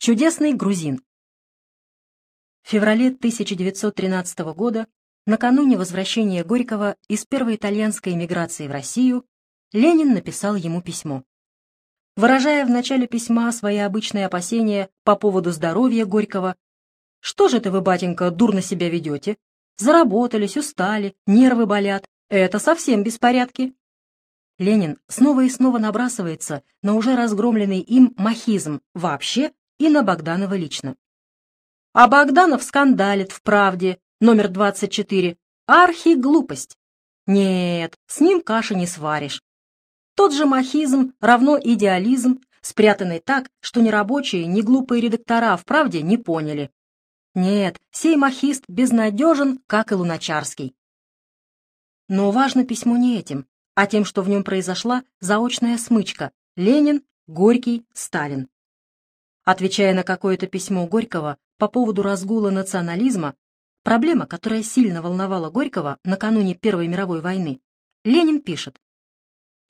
Чудесный грузин. В феврале 1913 года, накануне возвращения Горького из первой итальянской эмиграции в Россию, Ленин написал ему письмо. Выражая в начале письма свои обычные опасения по поводу здоровья Горького, «Что же это вы, батенька, дурно себя ведете? Заработались, устали, нервы болят. Это совсем беспорядки». Ленин снова и снова набрасывается на уже разгромленный им махизм вообще и на Богданова лично. А Богданов скандалит в «Правде», номер 24, архи-глупость. Нет, с ним каши не сваришь. Тот же махизм равно идеализм, спрятанный так, что ни рабочие, ни глупые редактора в «Правде» не поняли. Нет, сей махист безнадежен, как и Луначарский. Но важно письмо не этим, а тем, что в нем произошла заочная смычка Ленин, Горький, Сталин. Отвечая на какое-то письмо Горького по поводу разгула национализма, проблема, которая сильно волновала Горького накануне Первой мировой войны, Ленин пишет.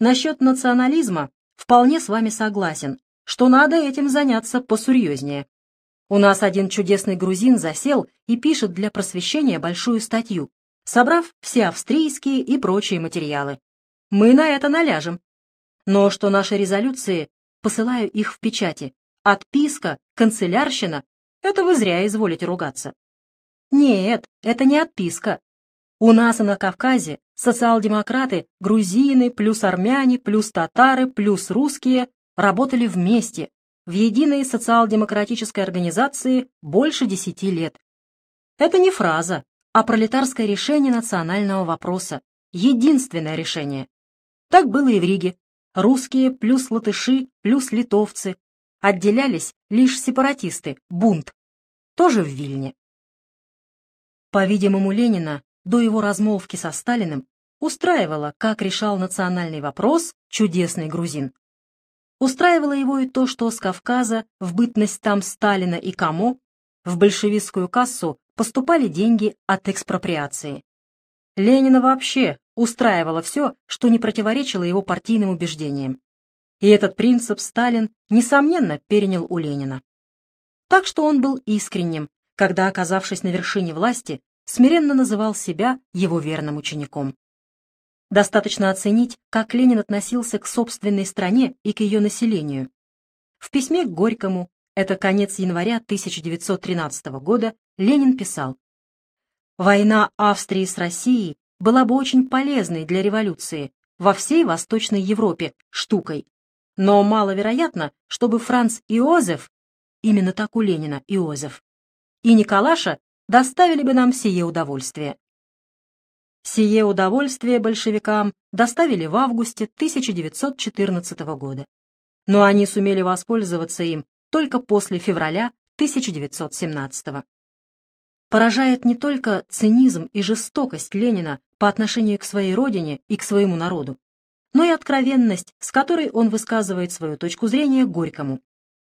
«Насчет национализма вполне с вами согласен, что надо этим заняться посерьезнее. У нас один чудесный грузин засел и пишет для просвещения большую статью, собрав все австрийские и прочие материалы. Мы на это наляжем. Но что наши резолюции, посылаю их в печати, Отписка, канцелярщина — это вы зря изволите ругаться. Нет, это не отписка. У нас и на Кавказе социал-демократы, грузины, плюс армяне, плюс татары, плюс русские работали вместе в единой социал-демократической организации больше десяти лет. Это не фраза, а пролетарское решение национального вопроса. Единственное решение. Так было и в Риге. Русские плюс латыши плюс литовцы Отделялись лишь сепаратисты, бунт, тоже в Вильне. По-видимому, Ленина до его размолвки со Сталиным устраивало, как решал национальный вопрос чудесный грузин. Устраивало его и то, что с Кавказа в бытность там Сталина и Камо в большевистскую кассу поступали деньги от экспроприации. Ленина вообще устраивало все, что не противоречило его партийным убеждениям. И этот принцип Сталин, несомненно, перенял у Ленина. Так что он был искренним, когда, оказавшись на вершине власти, смиренно называл себя его верным учеником. Достаточно оценить, как Ленин относился к собственной стране и к ее населению. В письме к Горькому, это конец января 1913 года, Ленин писал «Война Австрии с Россией была бы очень полезной для революции во всей Восточной Европе штукой, но маловероятно, чтобы Франц Иозеф, именно так у Ленина Иозеф, и Николаша доставили бы нам сие удовольствие. Сие удовольствие большевикам доставили в августе 1914 года, но они сумели воспользоваться им только после февраля 1917 Поражает не только цинизм и жестокость Ленина по отношению к своей родине и к своему народу, но и откровенность, с которой он высказывает свою точку зрения Горькому.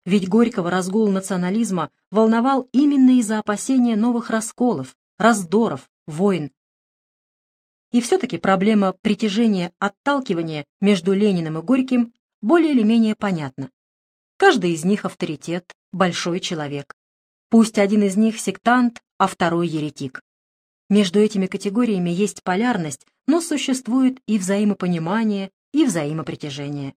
Ведь Горького разгул национализма волновал именно из-за опасения новых расколов, раздоров, войн. И все-таки проблема притяжения-отталкивания между Лениным и Горьким более или менее понятна. Каждый из них авторитет, большой человек. Пусть один из них сектант, а второй еретик. Между этими категориями есть полярность, но существует и взаимопонимание, и взаимопритяжение.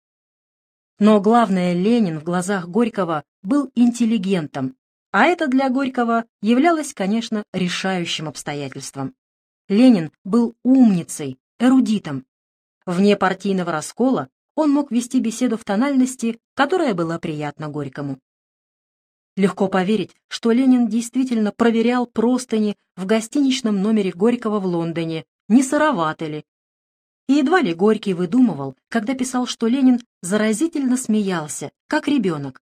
Но главное, Ленин в глазах Горького был интеллигентом, а это для Горького являлось, конечно, решающим обстоятельством. Ленин был умницей, эрудитом. Вне партийного раскола он мог вести беседу в тональности, которая была приятна Горькому. Легко поверить, что Ленин действительно проверял простыни в гостиничном номере Горького в Лондоне, не сыроваты ли. И едва ли Горький выдумывал, когда писал, что Ленин заразительно смеялся, как ребенок.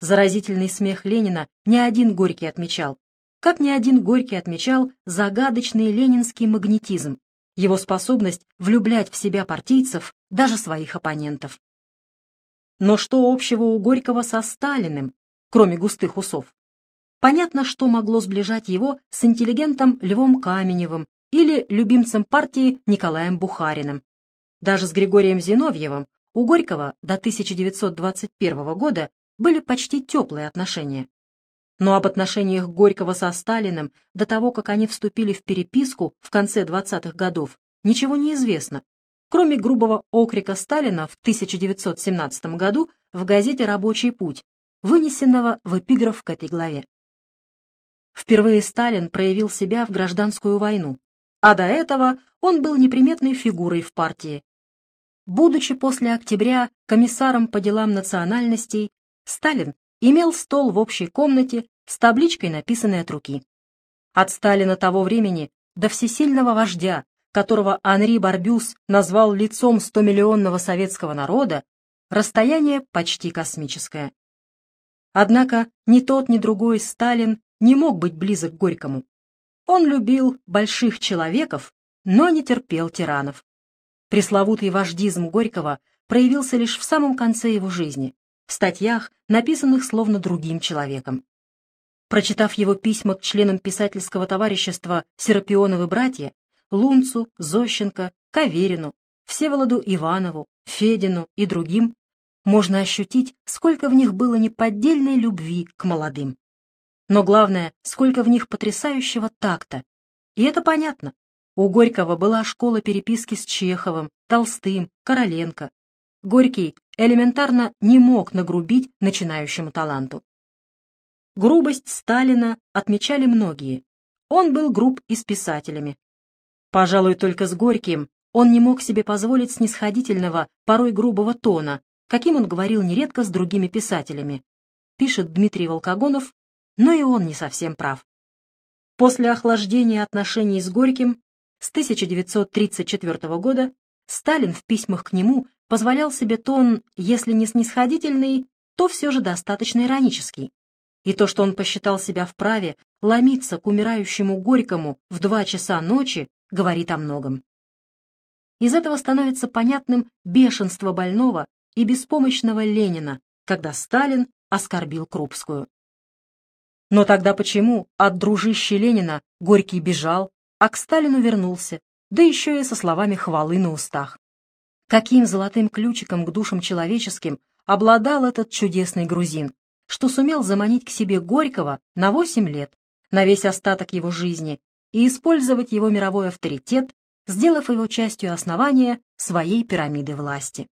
Заразительный смех Ленина ни один Горький отмечал, как ни один Горький отмечал загадочный ленинский магнетизм, его способность влюблять в себя партийцев, даже своих оппонентов. Но что общего у Горького со Сталиным, кроме густых усов. Понятно, что могло сближать его с интеллигентом Львом Каменевым или любимцем партии Николаем Бухариным. Даже с Григорием Зиновьевым у Горького до 1921 года были почти теплые отношения. Но об отношениях Горького со Сталиным до того, как они вступили в переписку в конце 20-х годов, ничего не известно, кроме грубого окрика Сталина в 1917 году в газете «Рабочий путь», вынесенного в эпиграф к этой главе. Впервые Сталин проявил себя в гражданскую войну, а до этого он был неприметной фигурой в партии. Будучи после октября комиссаром по делам национальностей, Сталин имел стол в общей комнате с табличкой, написанной от руки. От Сталина того времени до всесильного вождя, которого Анри Барбюс назвал лицом стомиллионного советского народа, расстояние почти космическое. Однако ни тот, ни другой Сталин не мог быть близок к Горькому. Он любил больших человеков, но не терпел тиранов. Пресловутый вождизм Горького проявился лишь в самом конце его жизни, в статьях, написанных словно другим человеком. Прочитав его письма к членам писательского товарищества «Серапионовы братья», Лунцу, Зощенко, Каверину, Всеволоду Иванову, Федину и другим, можно ощутить, сколько в них было неподдельной любви к молодым. Но главное, сколько в них потрясающего такта. И это понятно. У Горького была школа переписки с Чеховым, Толстым, Короленко. Горький элементарно не мог нагрубить начинающему таланту. Грубость Сталина отмечали многие. Он был груб и с писателями. Пожалуй, только с Горьким он не мог себе позволить снисходительного, порой грубого тона, каким он говорил нередко с другими писателями, пишет Дмитрий Волкогонов, но и он не совсем прав. После охлаждения отношений с Горьким с 1934 года Сталин в письмах к нему позволял себе тон, если не снисходительный, то все же достаточно иронический. И то, что он посчитал себя вправе ломиться к умирающему Горькому в два часа ночи, говорит о многом. Из этого становится понятным бешенство больного и беспомощного Ленина, когда Сталин оскорбил Крупскую. Но тогда почему от дружища Ленина Горький бежал, а к Сталину вернулся, да еще и со словами хвалы на устах? Каким золотым ключиком к душам человеческим обладал этот чудесный грузин, что сумел заманить к себе Горького на восемь лет, на весь остаток его жизни, и использовать его мировой авторитет, сделав его частью основания своей пирамиды власти.